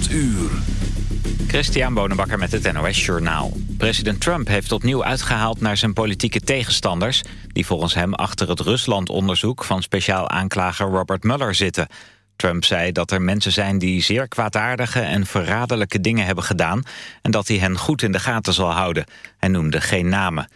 8 uur. Christian Bonenbakker met het NOS Journaal. President Trump heeft opnieuw uitgehaald naar zijn politieke tegenstanders... die volgens hem achter het Rusland-onderzoek van speciaal aanklager Robert Mueller zitten. Trump zei dat er mensen zijn die zeer kwaadaardige en verraderlijke dingen hebben gedaan... en dat hij hen goed in de gaten zal houden. Hij noemde geen namen.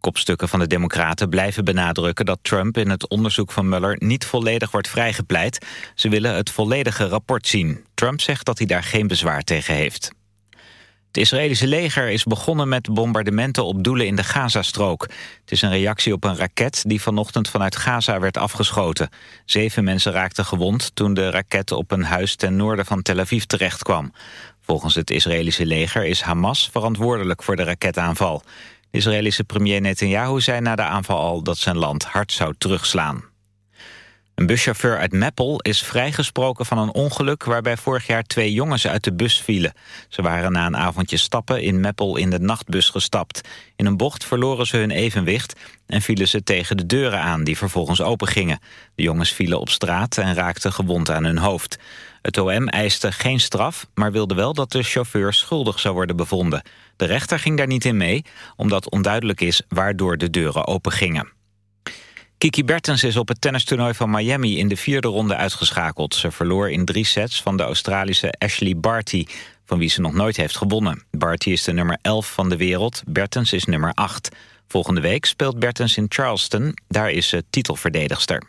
Kopstukken van de Democraten blijven benadrukken dat Trump in het onderzoek van Mueller niet volledig wordt vrijgepleit. Ze willen het volledige rapport zien. Trump zegt dat hij daar geen bezwaar tegen heeft. Het Israëlische leger is begonnen met bombardementen op doelen in de Gazastrook. Het is een reactie op een raket die vanochtend vanuit Gaza werd afgeschoten. Zeven mensen raakten gewond toen de raket op een huis ten noorden van Tel Aviv terechtkwam. Volgens het Israëlische leger is Hamas verantwoordelijk voor de raketaanval. Israëlische premier Netanyahu zei na de aanval al dat zijn land hard zou terugslaan. Een buschauffeur uit Meppel is vrijgesproken van een ongeluk... waarbij vorig jaar twee jongens uit de bus vielen. Ze waren na een avondje stappen in Meppel in de nachtbus gestapt. In een bocht verloren ze hun evenwicht... en vielen ze tegen de deuren aan die vervolgens opengingen. De jongens vielen op straat en raakten gewond aan hun hoofd. Het OM eiste geen straf, maar wilde wel dat de chauffeur schuldig zou worden bevonden. De rechter ging daar niet in mee, omdat onduidelijk is waardoor de deuren opengingen. Kiki Bertens is op het tennistoernooi van Miami in de vierde ronde uitgeschakeld. Ze verloor in drie sets van de Australische Ashley Barty, van wie ze nog nooit heeft gewonnen. Barty is de nummer 11 van de wereld, Bertens is nummer 8. Volgende week speelt Bertens in Charleston, daar is ze titelverdedigster.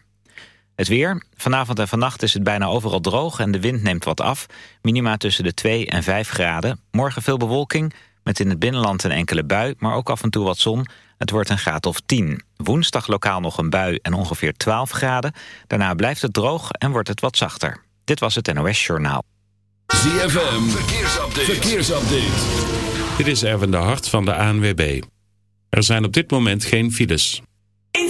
Het weer. Vanavond en vannacht is het bijna overal droog en de wind neemt wat af. Minima tussen de 2 en 5 graden. Morgen veel bewolking, met in het binnenland een enkele bui, maar ook af en toe wat zon. Het wordt een graad of 10. Woensdag lokaal nog een bui en ongeveer 12 graden. Daarna blijft het droog en wordt het wat zachter. Dit was het NOS Journaal. ZFM, verkeersupdate. verkeersupdate. Dit is Erwin de Hart van de ANWB. Er zijn op dit moment geen files. In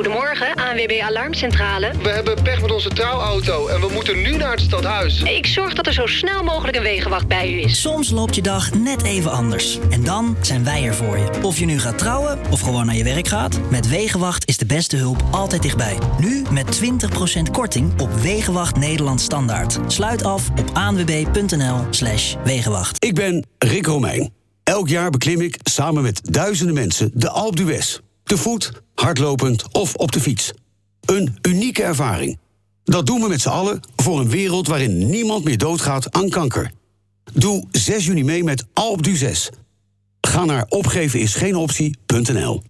Goedemorgen, ANWB Alarmcentrale. We hebben pech met onze trouwauto en we moeten nu naar het stadhuis. Ik zorg dat er zo snel mogelijk een wegenwacht bij u is. Soms loopt je dag net even anders. En dan zijn wij er voor je. Of je nu gaat trouwen of gewoon naar je werk gaat. Met Wegenwacht is de beste hulp altijd dichtbij. Nu met 20% korting op Wegenwacht Nederland Standaard. Sluit af op anwb.nl slash Wegenwacht. Ik ben Rick Romeijn. Elk jaar beklim ik samen met duizenden mensen de Alpe d'Huez. Te voet, hardlopend of op de fiets. Een unieke ervaring. Dat doen we met z'n allen voor een wereld waarin niemand meer doodgaat aan kanker. Doe 6 juni mee met Alpe d'Huez. Ga naar opgevenisgeenoptie.nl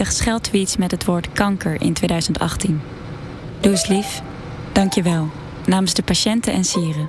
146.571 scheldtweets met het woord kanker in 2018. Doe lief. Dank je wel. Namens de patiënten en sieren.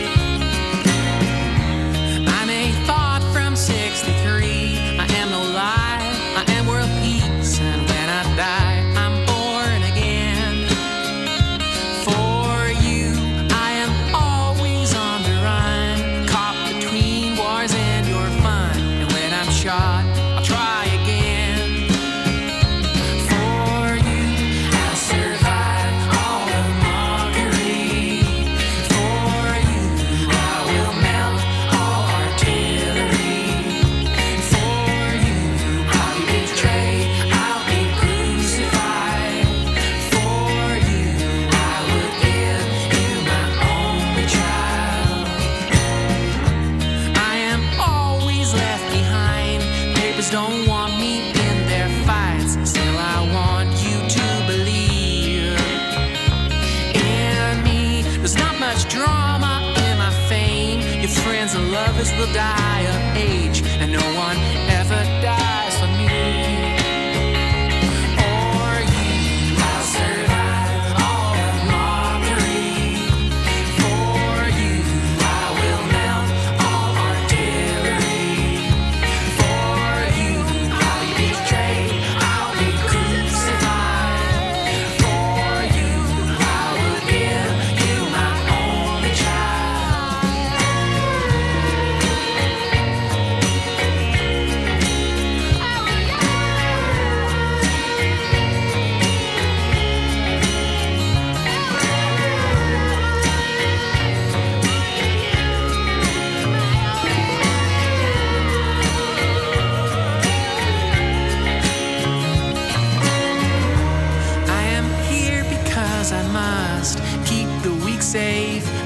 Lovers will die of age, and no one ever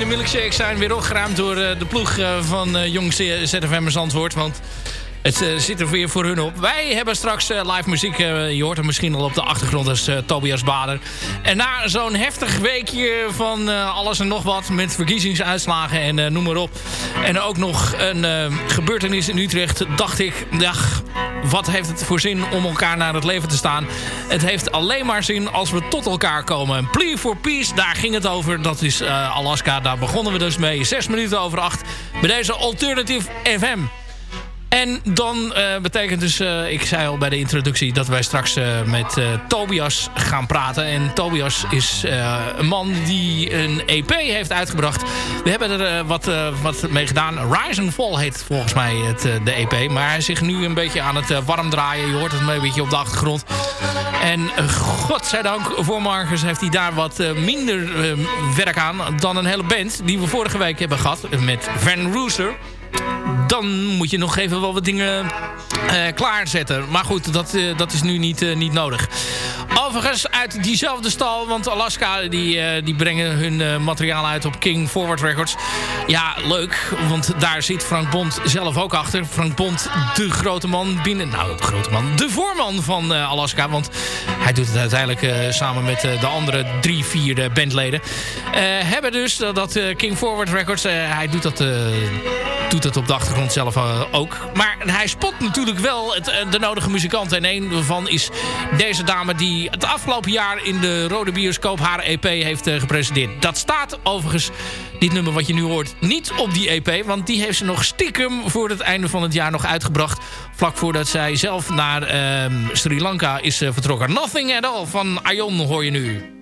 En de milkshakes zijn weer opgeruimd door eh, de ploeg eh, van eh, Jong ZFM Zandvoort. Want het zit er weer voor hun op. Wij hebben straks live muziek. je hoort hem misschien al op de achtergrond als Tobias Bader. En na zo'n heftig weekje van alles en nog wat... met verkiezingsuitslagen en noem maar op... en ook nog een gebeurtenis in Utrecht... dacht ik, ja, wat heeft het voor zin om elkaar naar het leven te staan? Het heeft alleen maar zin als we tot elkaar komen. Plea for Peace, daar ging het over. Dat is eh, Alaska, daar begonnen we dus mee. Zes minuten over acht bij deze Alternative FM. En dan eh, betekent dus, eh, ik zei al bij de introductie... dat wij straks eh, met Tobias gaan praten. En Tobias is een man die een EP heeft uitgebracht. We hebben er wat, wat mee gedaan. Rise and Fall heet volgens mij het, de EP. Maar hij is zich nu een beetje aan het warm draaien. Je hoort het een beetje op de achtergrond. En godzijdank voor Marcus heeft hij daar wat minder werk aan... dan een hele band die we vorige week hebben gehad met Van Rooster dan moet je nog even wel wat dingen eh, klaarzetten. Maar goed, dat, eh, dat is nu niet, eh, niet nodig. Overigens uit diezelfde stal, want Alaska die, die brengen hun materiaal uit op King Forward Records. Ja, leuk, want daar zit Frank Bond zelf ook achter. Frank Bond, de grote man binnen... Nou, de grote man, de voorman van Alaska. Want hij doet het uiteindelijk samen met de andere drie, vier bandleden. Hebben dus dat, King Forward Records, hij doet dat... doet dat op de achtergrond zelf eh, ook. Maar hij spot natuurlijk wel het, eh, de nodige muzikanten. En een daarvan is deze dame die het afgelopen jaar in de Rode Bioscoop haar EP heeft eh, gepresenteerd. Dat staat overigens, dit nummer wat je nu hoort, niet op die EP. Want die heeft ze nog stiekem voor het einde van het jaar nog uitgebracht. Vlak voordat zij zelf naar ehm, Sri Lanka is vertrokken. Nothing at all van Ion hoor je nu.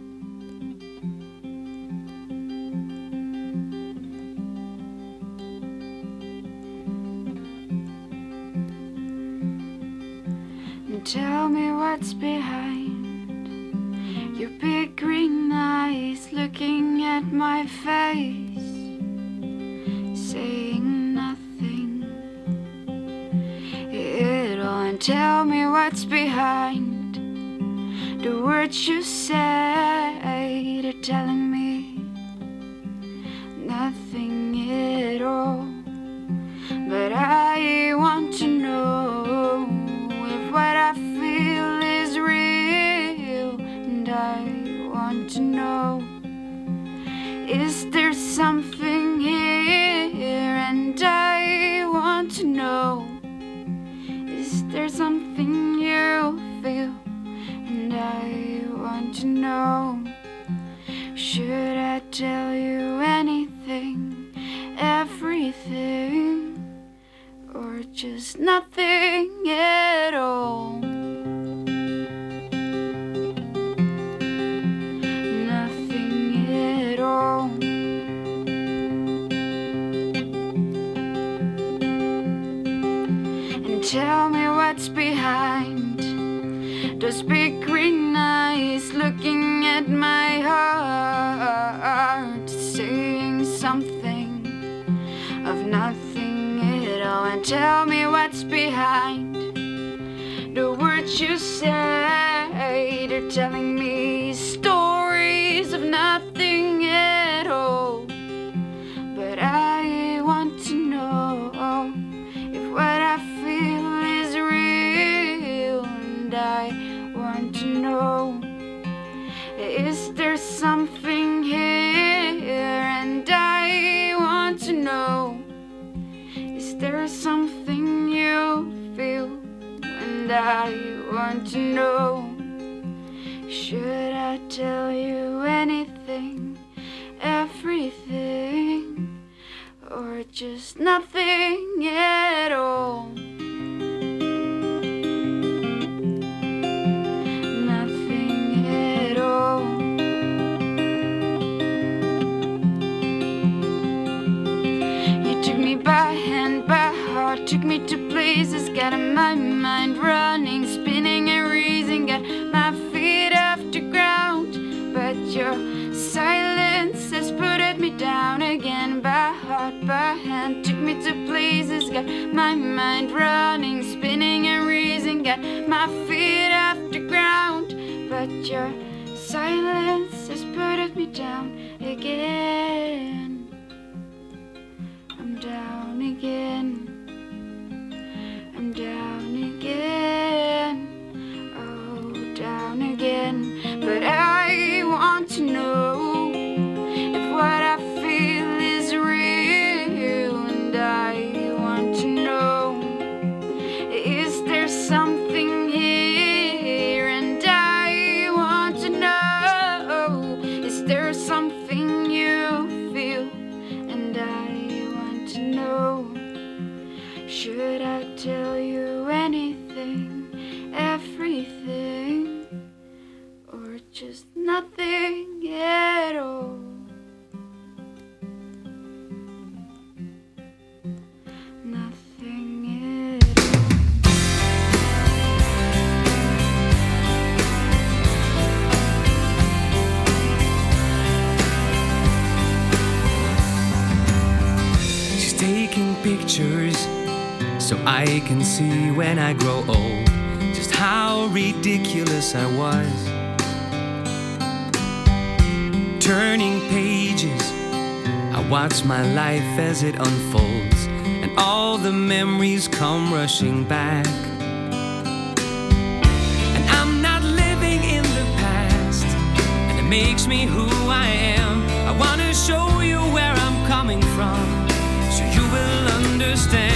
what's behind your big green eyes looking at my face, saying nothing at all. And tell me what's behind the words you say, they're telling me nothing at all. But I want to know if what I I want to know Is there something here? And I want to know Is there something you feel? And I want to know Should I tell you anything? Everything? Or just nothing at all? is my life as it unfolds, and all the memories come rushing back. And I'm not living in the past, and it makes me who I am. I wanna show you where I'm coming from, so you will understand.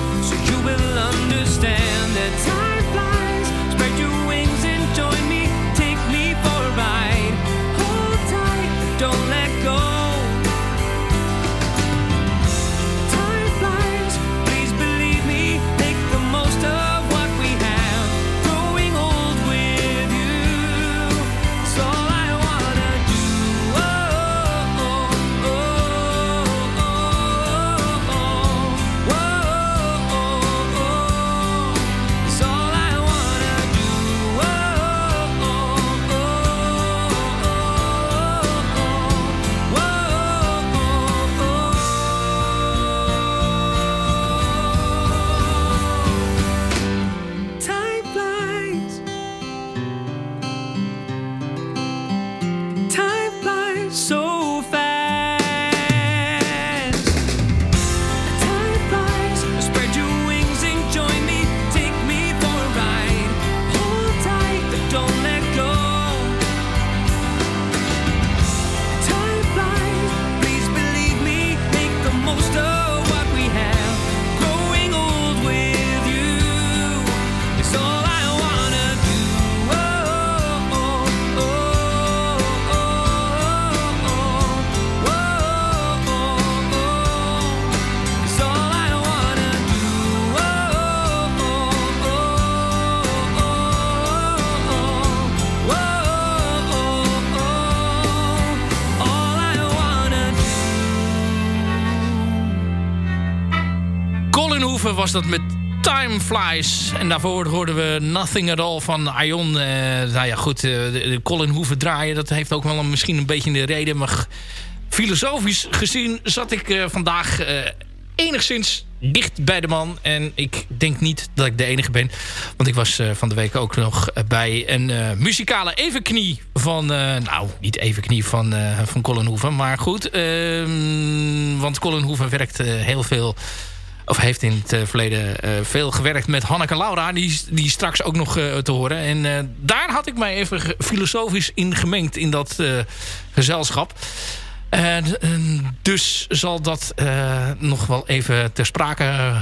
will understand that dat met Time Flies. En daarvoor hoorden we Nothing at All van Ion. Uh, nou ja, goed, uh, de, Colin hoeven draaien. Dat heeft ook wel een, misschien een beetje de reden. Maar filosofisch gezien zat ik uh, vandaag enigszins dicht bij de man. En ik denk niet dat ik de enige ben. Want ik was van de week ook nog bij een muzikale evenknie van... Nou, niet evenknie van, van Colin Hoeven. Maar goed, ehm, want Colin Hoeven werkt heel veel... Of heeft in het verleden veel gewerkt met Hanneke Laura. Die, die straks ook nog te horen. En daar had ik mij even filosofisch in gemengd in dat gezelschap. En, dus zal dat nog wel even ter sprake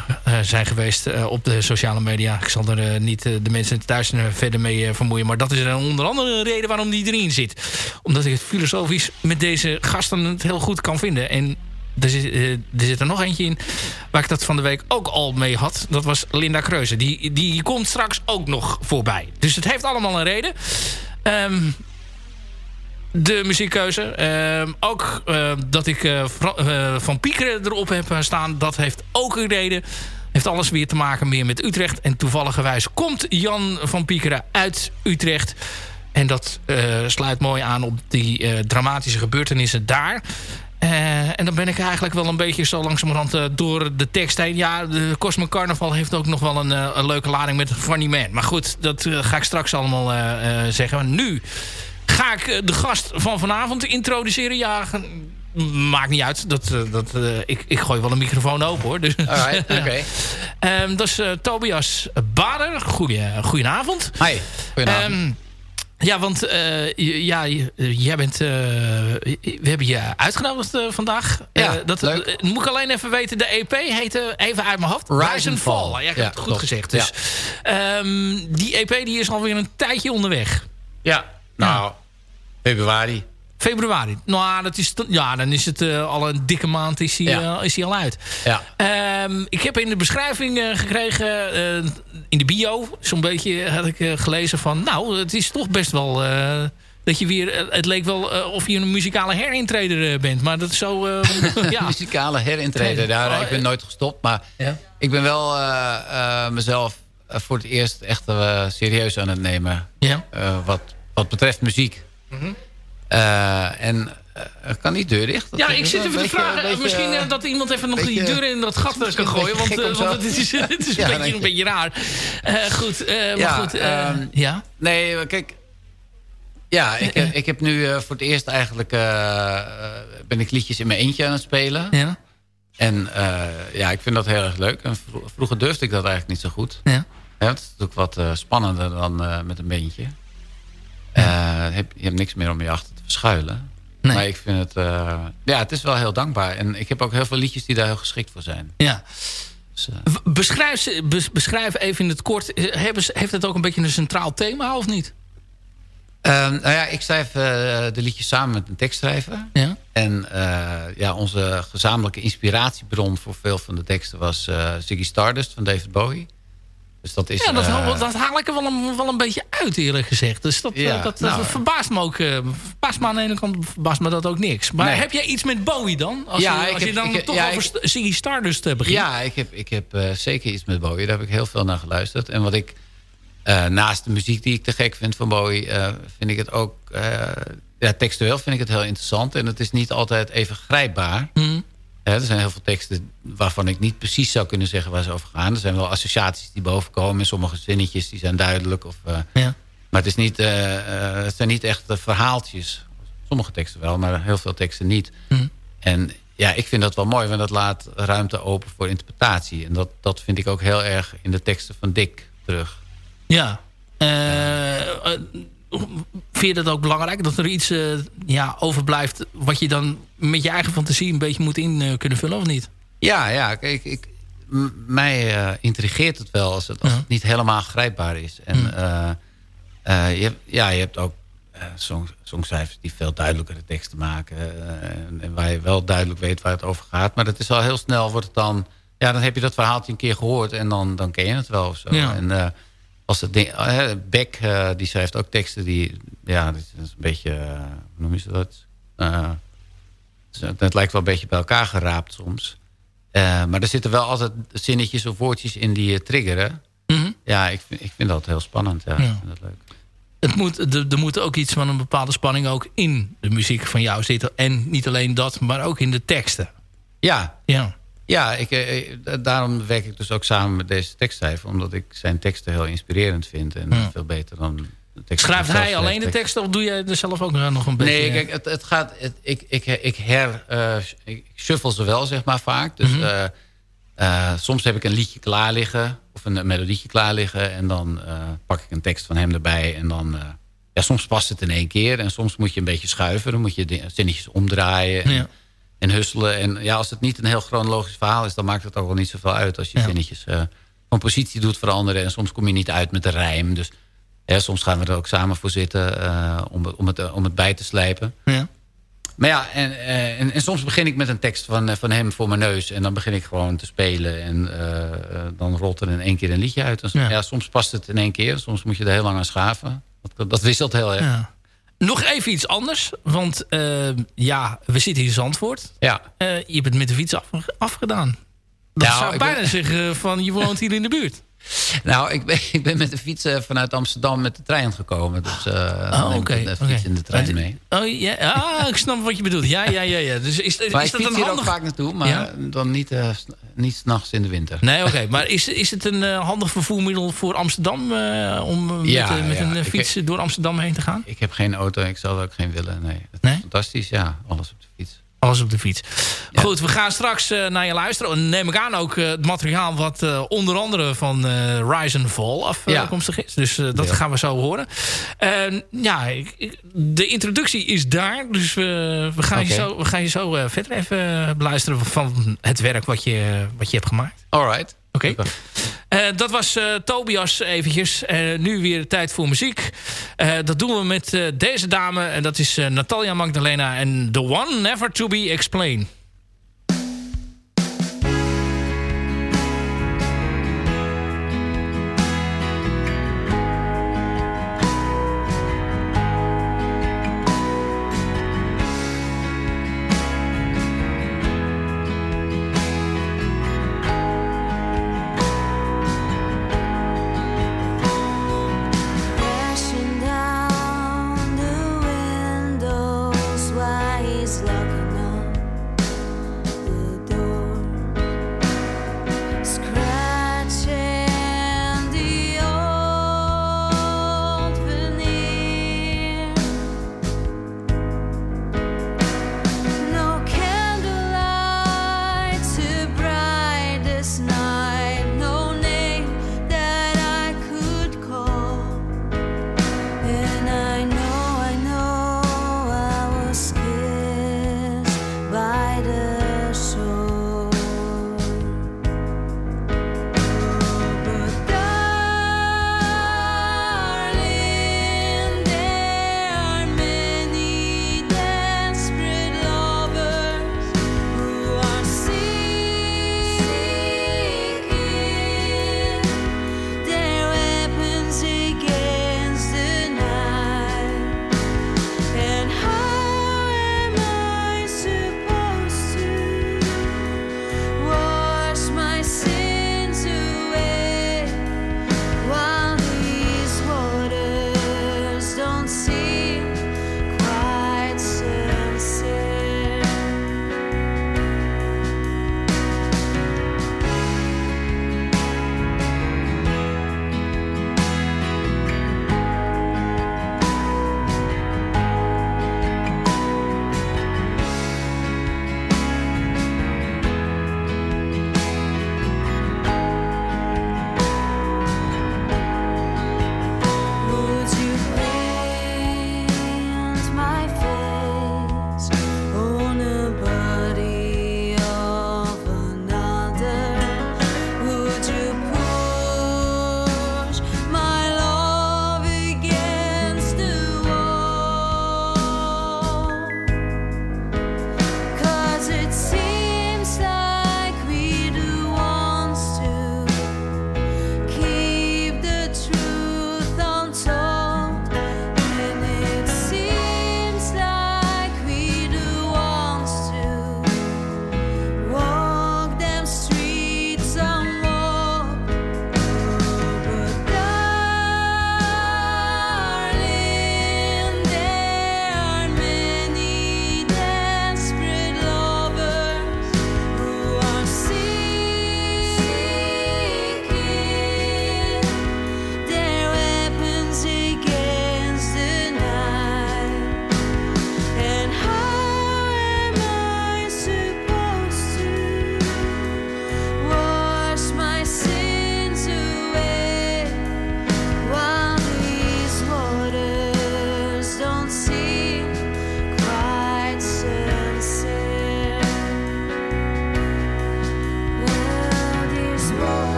zijn geweest op de sociale media. Ik zal er niet de mensen thuis verder mee vermoeien. Maar dat is een onder andere een reden waarom die erin zit. Omdat ik het filosofisch met deze gasten het heel goed kan vinden. En er zit, er zit er nog eentje in waar ik dat van de week ook al mee had. Dat was Linda Kreuze. Die, die komt straks ook nog voorbij. Dus het heeft allemaal een reden. Um, de muziekkeuze. Uh, ook uh, dat ik uh, Van Piekeren erop heb staan. Dat heeft ook een reden. Heeft alles weer te maken meer met Utrecht. En toevalligerwijs komt Jan van Piekeren uit Utrecht. En dat sluit mooi aan op die dramatische gebeurtenissen daar. En dan ben ik eigenlijk wel een beetje zo langzamerhand door de tekst heen. Ja, de Cosmic Carnaval heeft ook nog wel een, een leuke lading met Funny Man. Maar goed, dat ga ik straks allemaal zeggen. Maar nu ga ik eh, de gast van vanavond introduceren. Ja, maakt niet uit. Dat, eh, dat, ik, ik gooi wel een microfoon open hoor. Dus, Alright, oké. Okay. um, dat is Tobias Bader. Goeie, goedenavond. Hi, goedenavond. Um, ja, want uh, ja, jij bent... Uh, we hebben je uitgenodigd uh, vandaag. Ja, dat, leuk. moet ik alleen even weten. De EP heette even uit mijn hoofd. Rise, Rise and Fall. Fall. Ja, ik heb ja, het goed gezegd. Dus, ja. um, die EP die is alweer een tijdje onderweg. Ja, nou... Februari. Februari. Nou, dat is ja, dan is het uh, al een dikke maand is hij, ja. uh, is hij al uit. Ja. Um, ik heb in de beschrijving uh, gekregen, in de bio, zo'n beetje had ik gelezen van... Nou, het is toch best wel... dat je weer, het leek wel of je een muzikale herintreder bent. Maar dat is zo... ja. muzikale herintreder, daar, oh, ik ben nooit gestopt. Maar ja. ik ben wel mezelf voor het eerst echt serieus aan het nemen. Ja. wat, wat betreft muziek. Mm -hmm. Uh, en uh, kan die deur dicht? Dat ja, ik zit even te vragen. Beetje, misschien uh, dat iemand even nog die deur in dat gat kan gooien. Want, want het is, het is ja, een, beetje, een beetje raar. goed, maar goed. Um, ja? Nee, kijk. Ja, ik, ik heb nu voor het eerst eigenlijk... ben ik liedjes in mijn eentje aan het spelen. Ja. En ja, ik vind dat heel erg leuk. En vroeger durfde ik dat eigenlijk niet zo goed. Ja. Ja, het is natuurlijk wat spannender dan met een beentje. Uh, heb, je hebt niks meer om je achter Nee. Maar ik vind het... Uh, ja, het is wel heel dankbaar. En ik heb ook heel veel liedjes die daar heel geschikt voor zijn. Ja. Dus, uh... beschrijf, beschrijf even in het kort. Hebben, heeft het ook een beetje een centraal thema of niet? nou ja, ik schrijf de liedjes samen met een tekstschrijver. Ja. En ja, onze gezamenlijke inspiratiebron voor veel van de teksten was Ziggy Stardust van David Bowie. Dus dat is, ja, dat, uh, dat haal ik er wel een, wel een beetje uit eerlijk gezegd. Dus dat, ja, dat, nou, dat verbaast me ook. Uh, verbaast me aan de ene kant verbaast me dat ook niks. Maar nee. heb jij iets met Bowie dan? Als ja, je, als je dan ik, toch ja, over Ziggy Stardust begint. Ja, ik heb, ik heb uh, zeker iets met Bowie. Daar heb ik heel veel naar geluisterd. En wat ik naast de muziek die ik te gek vind van Bowie... vind ik het ook... ja, textueel vind ik het heel interessant. En het is niet altijd even grijpbaar. Mm. Er zijn heel veel teksten waarvan ik niet precies zou kunnen zeggen waar ze over gaan. Er zijn wel associaties die bovenkomen. Sommige zinnetjes die zijn duidelijk. Of, uh, ja. Maar het, is niet, uh, uh, het zijn niet echt verhaaltjes. Sommige teksten wel, maar heel veel teksten niet. Mm. En ja, ik vind dat wel mooi, want dat laat ruimte open voor interpretatie. En dat, dat vind ik ook heel erg in de teksten van Dick terug. Ja. Vind je dat ook belangrijk? Dat er iets uh, ja, overblijft wat je dan met je eigen fantasie een beetje moet in uh, kunnen vullen of niet? Ja, ja. Kijk, ik, mij uh, intrigeert het wel als het, als het niet helemaal grijpbaar is. En je, hebt, ja, je hebt ook song, songschrijvers die veel duidelijkere teksten maken. En, en, waar je wel duidelijk weet waar het over gaat. Maar dat is al heel snel wordt het dan... Ja, dan heb je dat verhaaltje een keer gehoord en dan, dan ken je het wel of zo. Ja. En, als het ding, uh, Beck, uh, die schrijft ook teksten die... Ja, dat is een beetje... Uh, hoe noem je dat? het, lijkt wel een beetje bij elkaar geraapt soms. Eh, maar er zitten wel altijd zinnetjes of woordjes in die je triggeren. Mhm. Ja, ik, vind- ik vind dat heel spannend. Ja. Ik vind dat leuk. Het moet, er, er moet ook iets van een bepaalde spanning ook in de muziek van jou zitten. En niet alleen dat, maar ook in de teksten. Ja. Ja. Ja, ik, eh, eh, daarom werk ik dus ook samen met deze tekstschrijver. Omdat ik zijn teksten heel inspirerend vind. En Ja. veel beter dan. Schrijft hij alleen de teksten of doe jij er zelf ook nog een beetje... Nee, kijk, het, het gaat. Het, ik, ik, ik her. eh, ik shuffle ze wel, zeg maar, vaak. Dus Mhm. eh, eh, soms heb ik een liedje klaar liggen. Of een, melodietje klaar liggen. En dan eh, pak ik een tekst van hem erbij. En dan. eh, ja, soms past het in één keer. En soms moet je een beetje schuiven. Dan moet je de- zinnetjes omdraaien. En, Ja. en husselen. En ja, als het niet een heel chronologisch verhaal is... dan maakt het ook wel niet zoveel uit. Als je zinnetjes eh, van positie doet veranderen. En soms kom je niet uit met de rijm. Dus ja, soms gaan we er ook samen voor zitten. eh, om, het- om, het, eh, om het bij te slijpen. Ja. Maar ja, en, eh, en, en soms begin ik met een tekst van, eh, van hem voor mijn neus. En dan begin ik gewoon te spelen. En eh, eh, dan rolt er in één keer een liedje uit. En, ja. soms past het in één keer. Soms moet je er heel lang aan schaven. Dat, dat wisselt heel erg. Ja. Nog even iets anders. Want eh, ja, we zitten hier in Zandvoort. Ja. Eh, je bent met de fiets af, afgedaan. Dat Nou, zou ik bijna ben- zeggen van je woont hier in de buurt. Nou, ik ben, ik ben met de fiets eh, vanuit Amsterdam met de trein gekomen. Dus dan Oh, neem oké, ik de fiets in de trein mee. Oh ja, ah, ik snap wat je bedoelt. Ja, ja, ja. ja. Dus is, is, Maar is ik dat fiets een hier handig... ook vaak naartoe. Maar Ja? dan niet, s- niet s'nachts in de winter. Nee, oké. Maar is, is het een handig vervoermiddel voor Amsterdam... om Ja, met, met ja. een Ik- fiets door Amsterdam heen te gaan? Ik heb geen auto. Ik zou dat ook geen willen. Nee. Het is fantastisch. Ja, alles op de fiets. Alles op de fiets. Goed, we gaan straks eh, naar je luisteren. En neem ik aan ook eh, het materiaal wat eh, onder andere van Rise and Fall afkomstig is. Dus dat Ja. gaan we zo horen. En ja, ik- ik- de introductie is daar. Dus we, we, gaan, je zo, we gaan je zo verder even beluisteren van het werk wat je, wat je hebt gemaakt. Alright. Oké. Eh, dat was eh, Tobias eventjes. Eh, nu weer tijd voor muziek. Dat doen we met deze dame. En dat is Natalia Magdalena. En The One Never To Be Explained.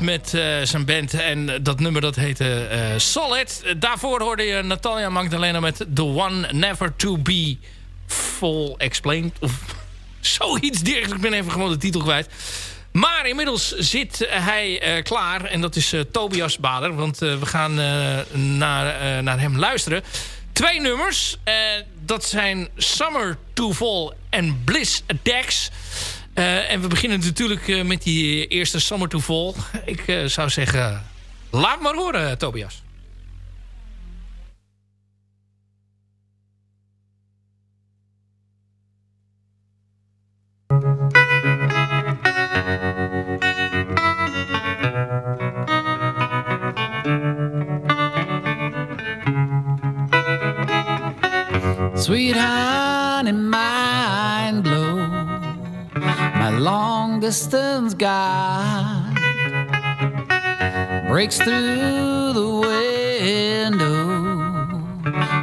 met eh, zijn band. En dat nummer dat heette eh, Solid. Daarvoor hoorde je Natalia Magdalena met The One Never To Be Full Explained. Of zoiets dergelijks. Ik ben even gewoon de titel kwijt. Maar inmiddels zit hij eh, klaar. En dat is Tobias Bader. Want we gaan naar, naar hem luisteren. Twee nummers. dat zijn Summer To Fall en Bliss Dex. Eh, en we beginnen natuurlijk eh, met die eerste Summer to Ik eh, zou zeggen, laat maar horen, Tobias. Sweetheart long distance guy breaks through the window.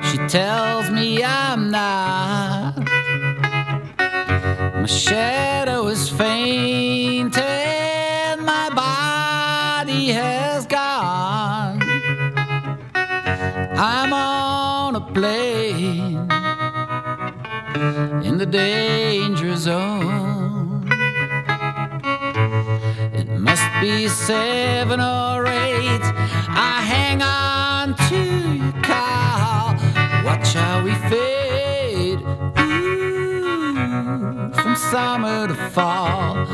She tells me I'm not. My shadow is fainting. My body has gone. I'm on a plane in the danger zone. Be seven or eight. I hang on to your call. Watch how we fade Ooh, from summer to fall.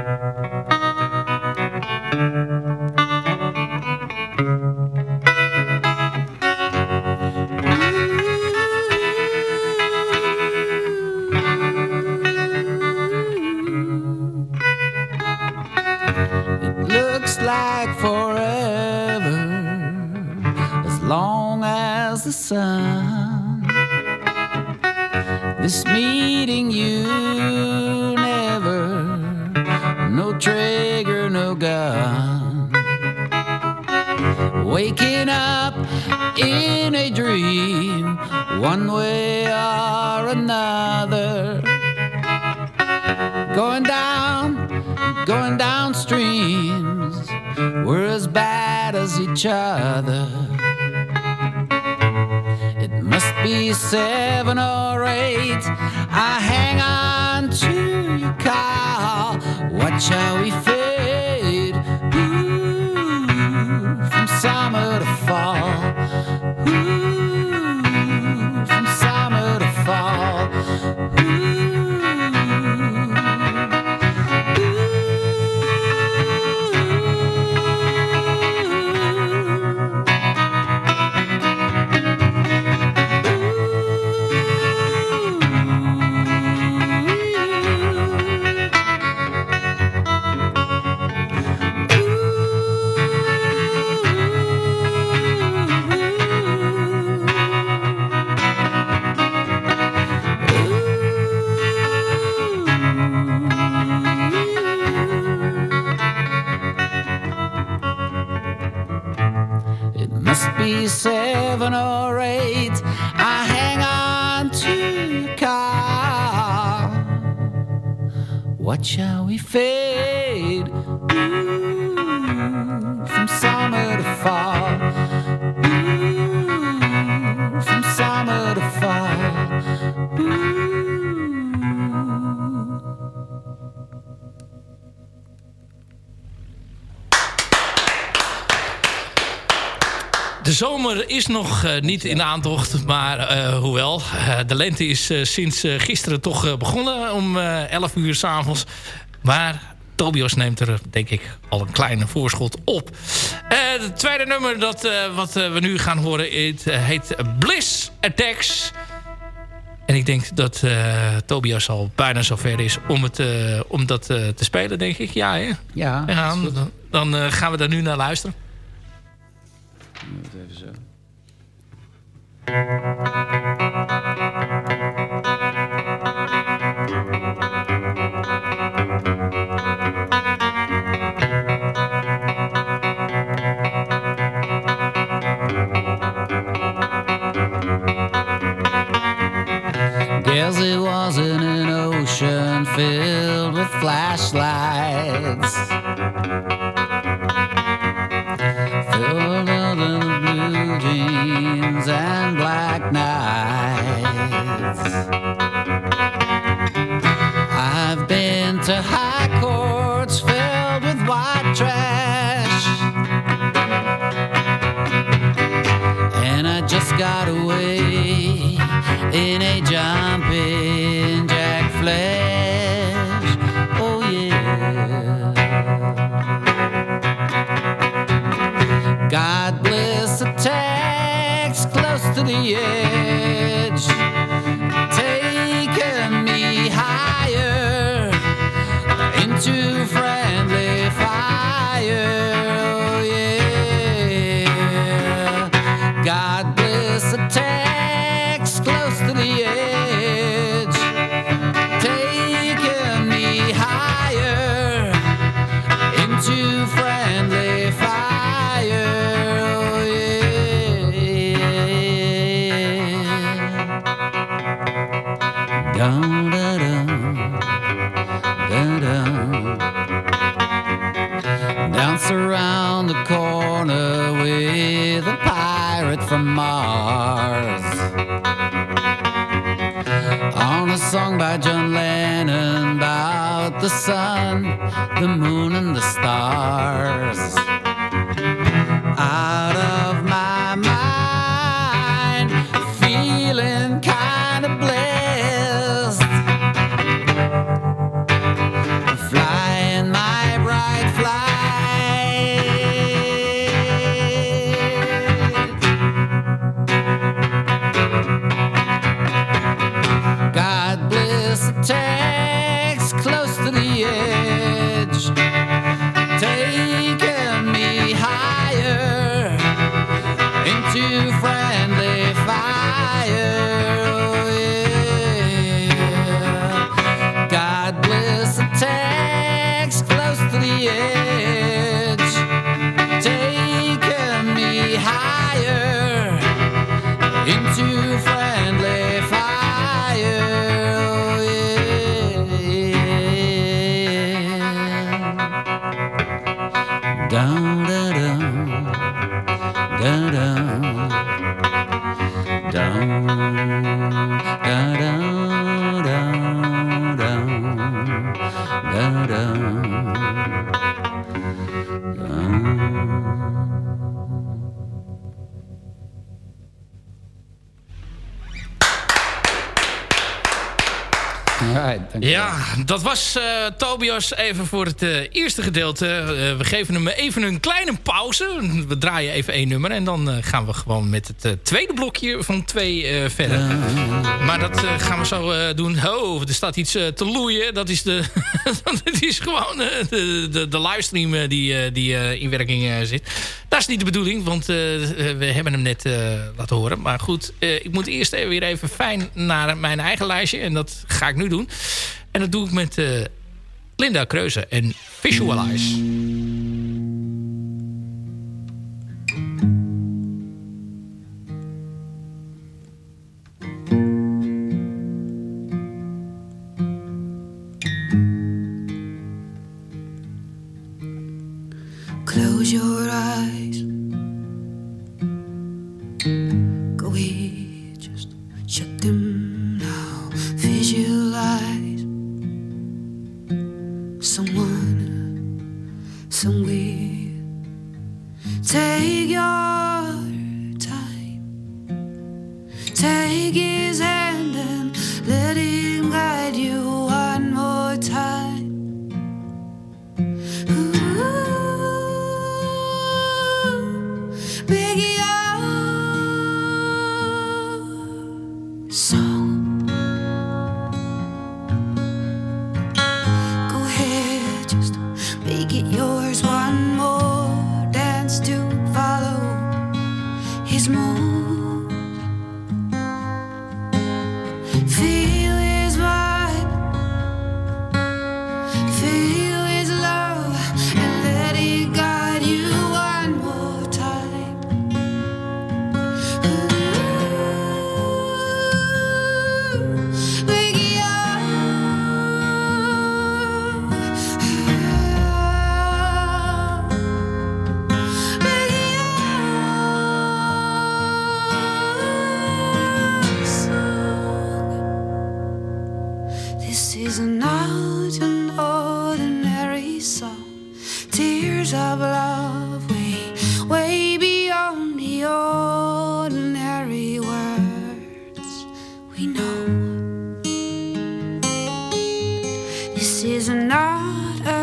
looks other it must be seven or eight. I hang on to your call watch how we fade tchau e fez. Nog eh, niet in aantocht, maar eh, hoewel. eh, de lente is sinds gisteren toch begonnen om eh 11 uur s'avonds. Maar Tobias neemt er, denk ik, al een kleine voorschot op. Het tweede nummer dat, wat we nu gaan horen het, heet Bliss Attacks. En ik denk dat Tobias al bijna zover is om, het, om dat te spelen, denk ik. Ja, hè? Ja, Ja, dan dan gaan we daar nu naar luisteren. Guess it wasn't an ocean filled with flashlights. In a jumping jack flash. Oh, yeah. God bless the tax close to the edge, John Lennon about the sun, the moon, and the stars. Even voor het eh, eerste gedeelte. Eh, we geven hem even een kleine pauze. We draaien even één nummer. En dan eh, gaan we gewoon met het tweede blokje van twee verder. Maar dat gaan we zo doen. Oh, er staat iets te loeien. Dat is, de, dat is gewoon de, de, livestream die, die in werking zit. Dat is niet de bedoeling, want we hebben hem net laten horen. Maar goed, ik moet eerst weer even fijn naar mijn eigen lijstje. En dat ga ik nu doen. En dat doe ik met Linda Kreuze en Visualize.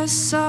saw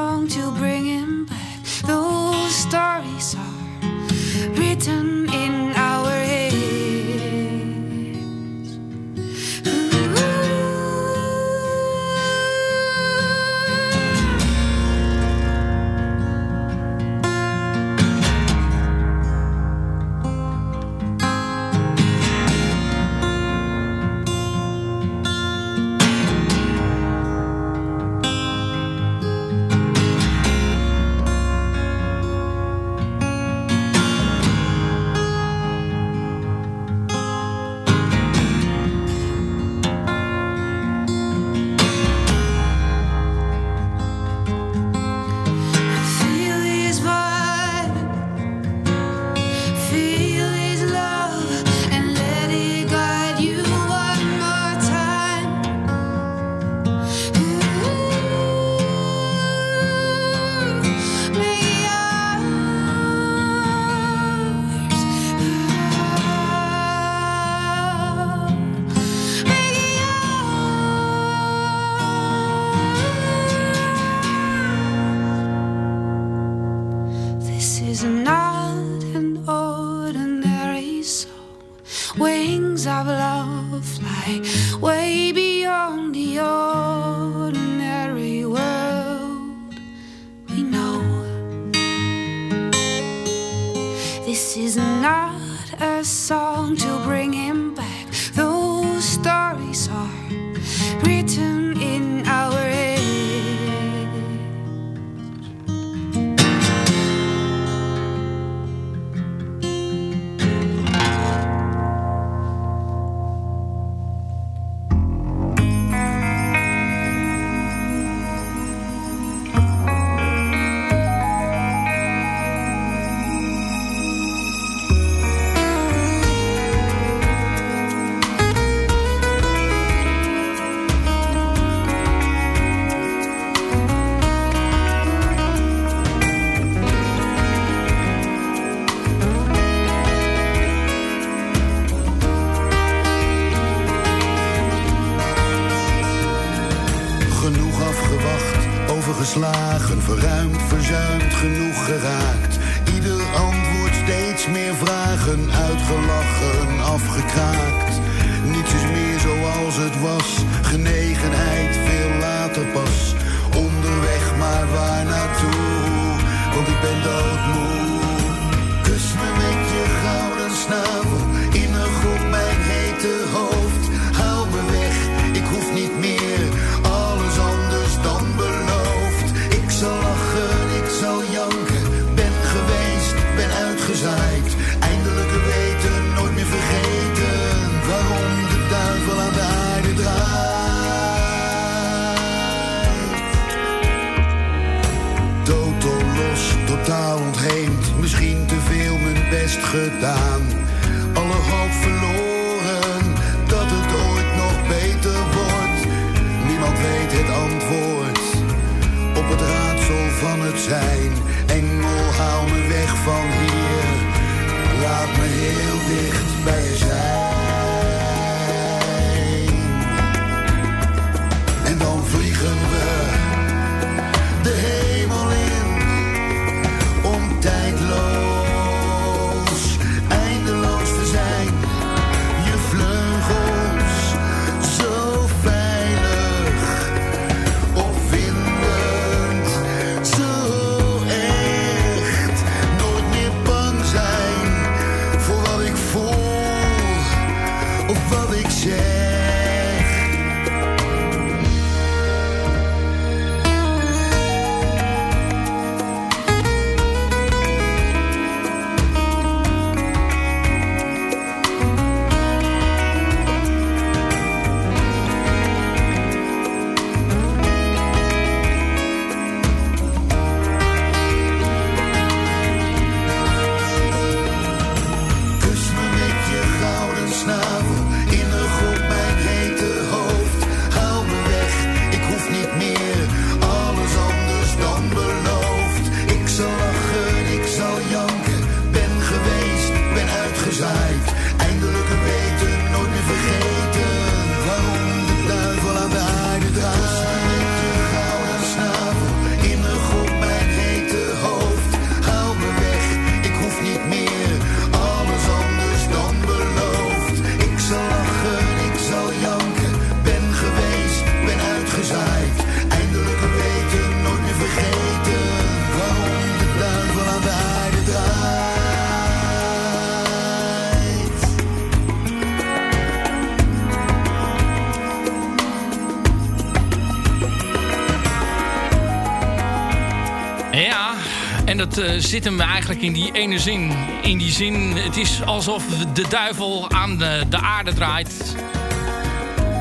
En dat zitten zit hem eigenlijk in die ene zin. In die zin, het is alsof de duivel aan de, de aarde draait.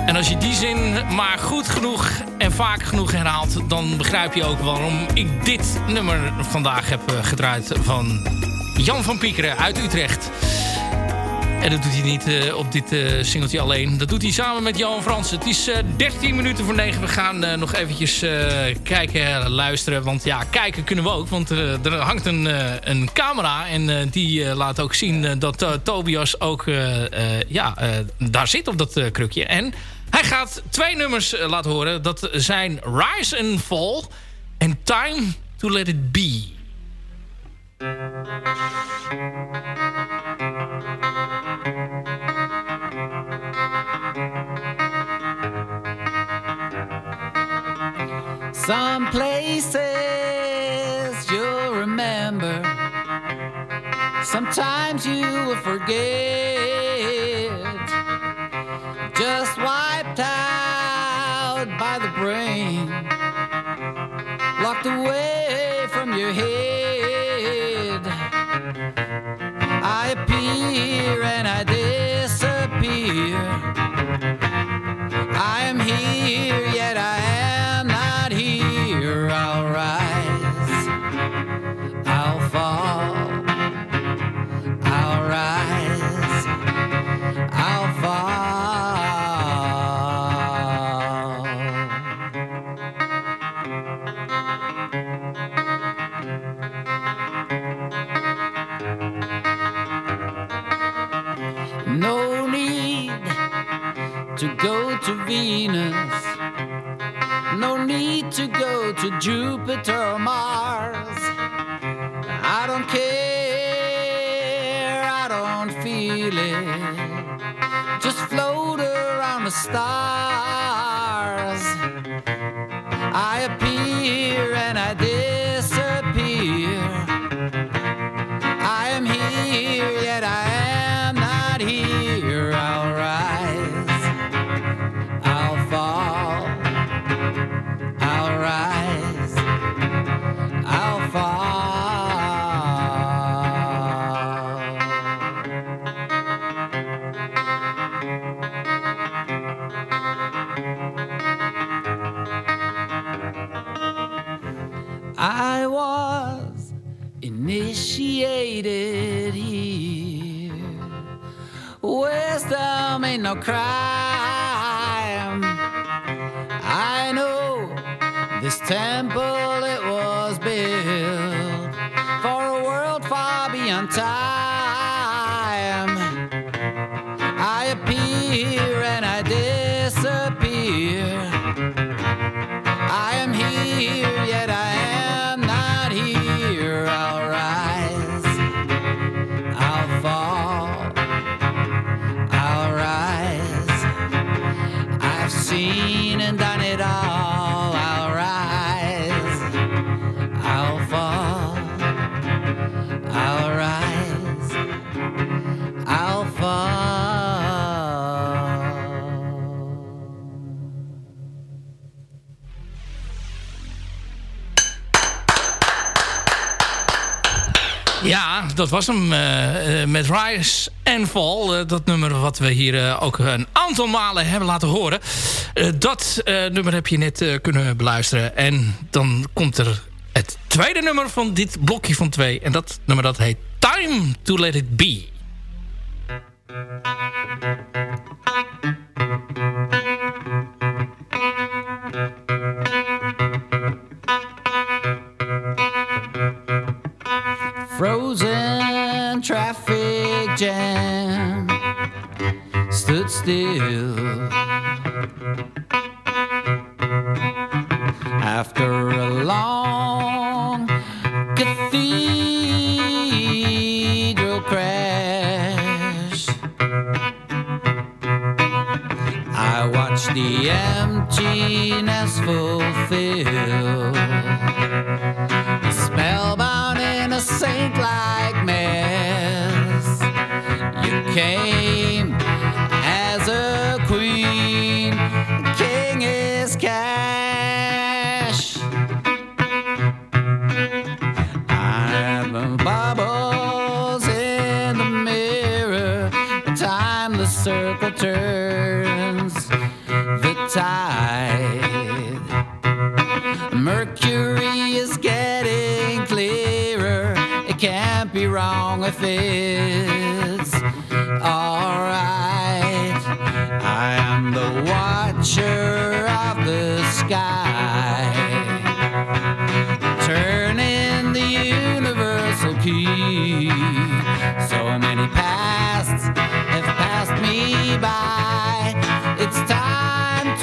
En als je die zin maar goed genoeg en vaak genoeg herhaalt... dan begrijp je ook waarom ik dit nummer vandaag heb eh, gedraaid van Jan van Piekeren uit Utrecht. En dat doet hij niet eh, op dit uh, singeltje alleen. Dat doet hij samen met Johan Frans. Het is eh, 13 minuten voor 9. We gaan nog eventjes kijken, luisteren. Want ja, kijken kunnen we ook. Want er hangt een, een camera. En die laat ook zien dat Tobias ook ja, daar zit op dat krukje. En hij gaat twee nummers laten horen. Dat zijn Rise and Fall en Time to Let It Be. Some places you'll remember. Sometimes you will forget. Just wiped out by the brain. Locked away from your head. I appear and I disappear. I am here, go to Venus. No need to go to Jupiter or Mars. I don't care, I don't feel it. Just float around the stars. I appear and I disappear. I am here, ain't no crime. Dat was hem eh, met Rise and Fall. Eh, dat nummer wat we hier ook een aantal malen hebben laten horen. Dat nummer heb je net kunnen beluisteren. En dan komt er het tweede nummer van dit blokje van twee. En dat nummer dat heet Time to Let It Be. Stood still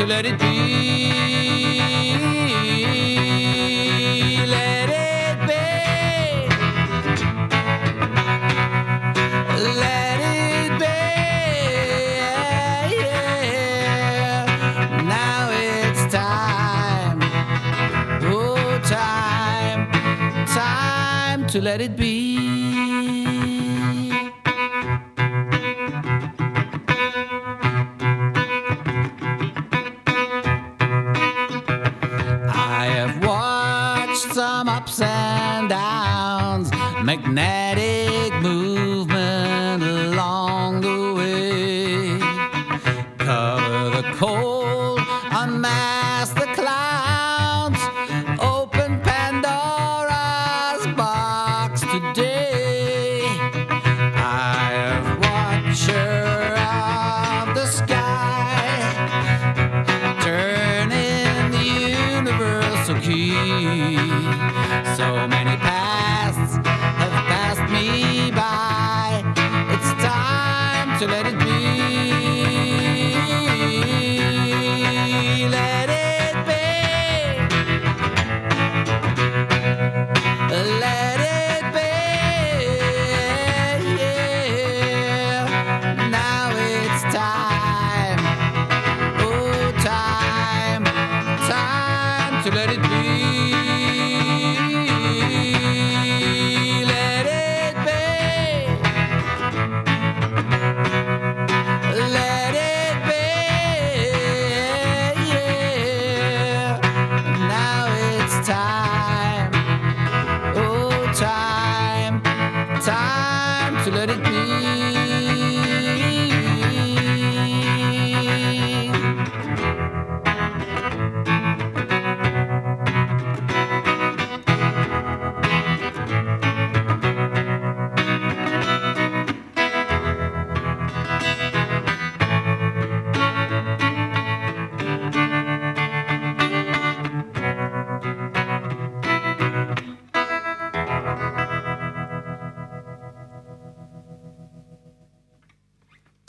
So let it be. Let it be. Let it be. Yeah, Yeah. Now it's time. Oh, time. Time to let it be.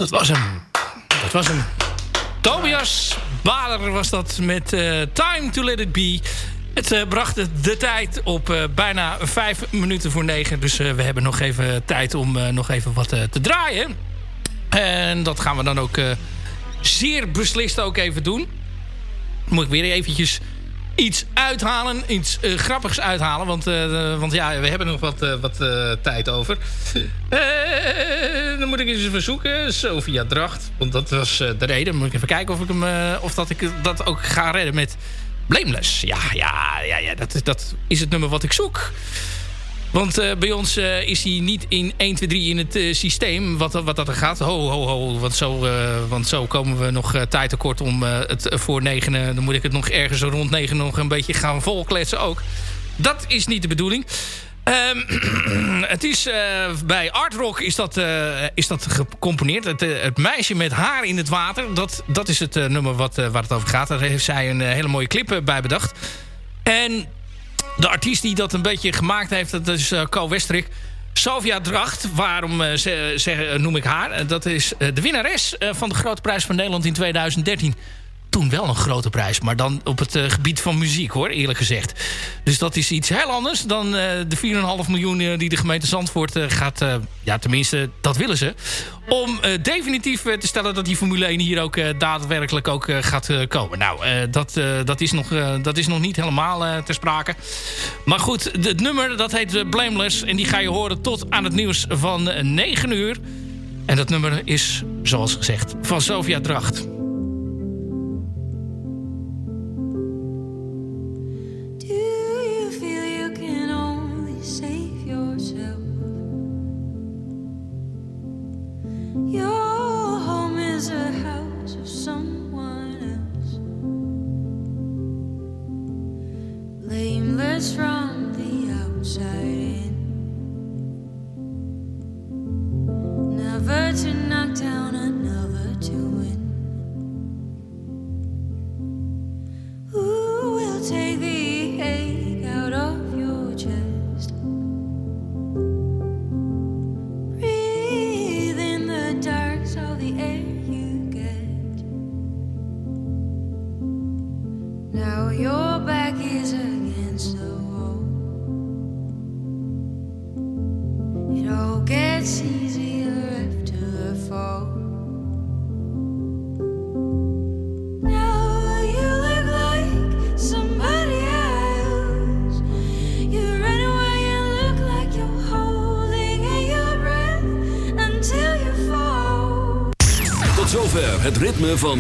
Dat was hem. Dat was hem. Tobias Bader was dat met eh, Time to Let It Be. Het eh, bracht de, tijd op eh, bijna vijf minuten voor negen. Dus we hebben nog even tijd om nog even wat te draaien. En dat gaan we dan ook zeer beslist ook even doen. Moet ik weer eventjes iets uithalen. Iets eh, grappigs uithalen. Want, eh, want ja, we hebben nog wat, eh, wat tijd over. Dan moet ik eens even zoeken. Sophia Dracht. Want dat was de reden. Moet ik even kijken of, ik hem, of dat ik dat ook ga redden met Blameless. Ja, ja, ja, ja dat, dat is het nummer wat ik zoek. Want eh, bij ons eh, is hij niet in 1, 2, 3 in het eh, systeem wat, wat dat er gaat. Ho, ho, ho. Want zo, want zo komen we nog tijd tekort om het voor negen... dan moet ik het nog ergens rond negen nog een beetje gaan volkletsen ook. Dat is niet de bedoeling. Ehm, het is bij Art Rock is dat, is dat gecomponeerd. Het, het meisje met haar in het water. Dat, dat is het nummer wat, waar het over gaat. Daar heeft zij een hele mooie clip bij bedacht. En de artiest die dat een beetje gemaakt heeft, dat is uh, Co Westrik. Sofia Dracht, waarom eh, zeg- noem ik haar? Eh, dat is eh, de winnares eh, van de Grote Prijs van Nederland in 2013. Toen wel een grote prijs, maar dan op het eh, gebied van muziek hoor, eerlijk gezegd. Dus dat is iets heel anders dan eh, de 4,5 miljoen eh, die de gemeente Zandvoort eh, gaat... ja, tenminste, dat willen ze. Om definitief te stellen dat die Formule 1 hier ook daadwerkelijk ook gaat komen. Nou, dat, dat, is nog, dat is nog niet helemaal ter sprake. Maar goed, het nummer dat heet Blameless. En die ga je horen tot aan het nieuws van eh, 9 uur. En dat nummer is, zoals gezegd, van Sofia Dracht.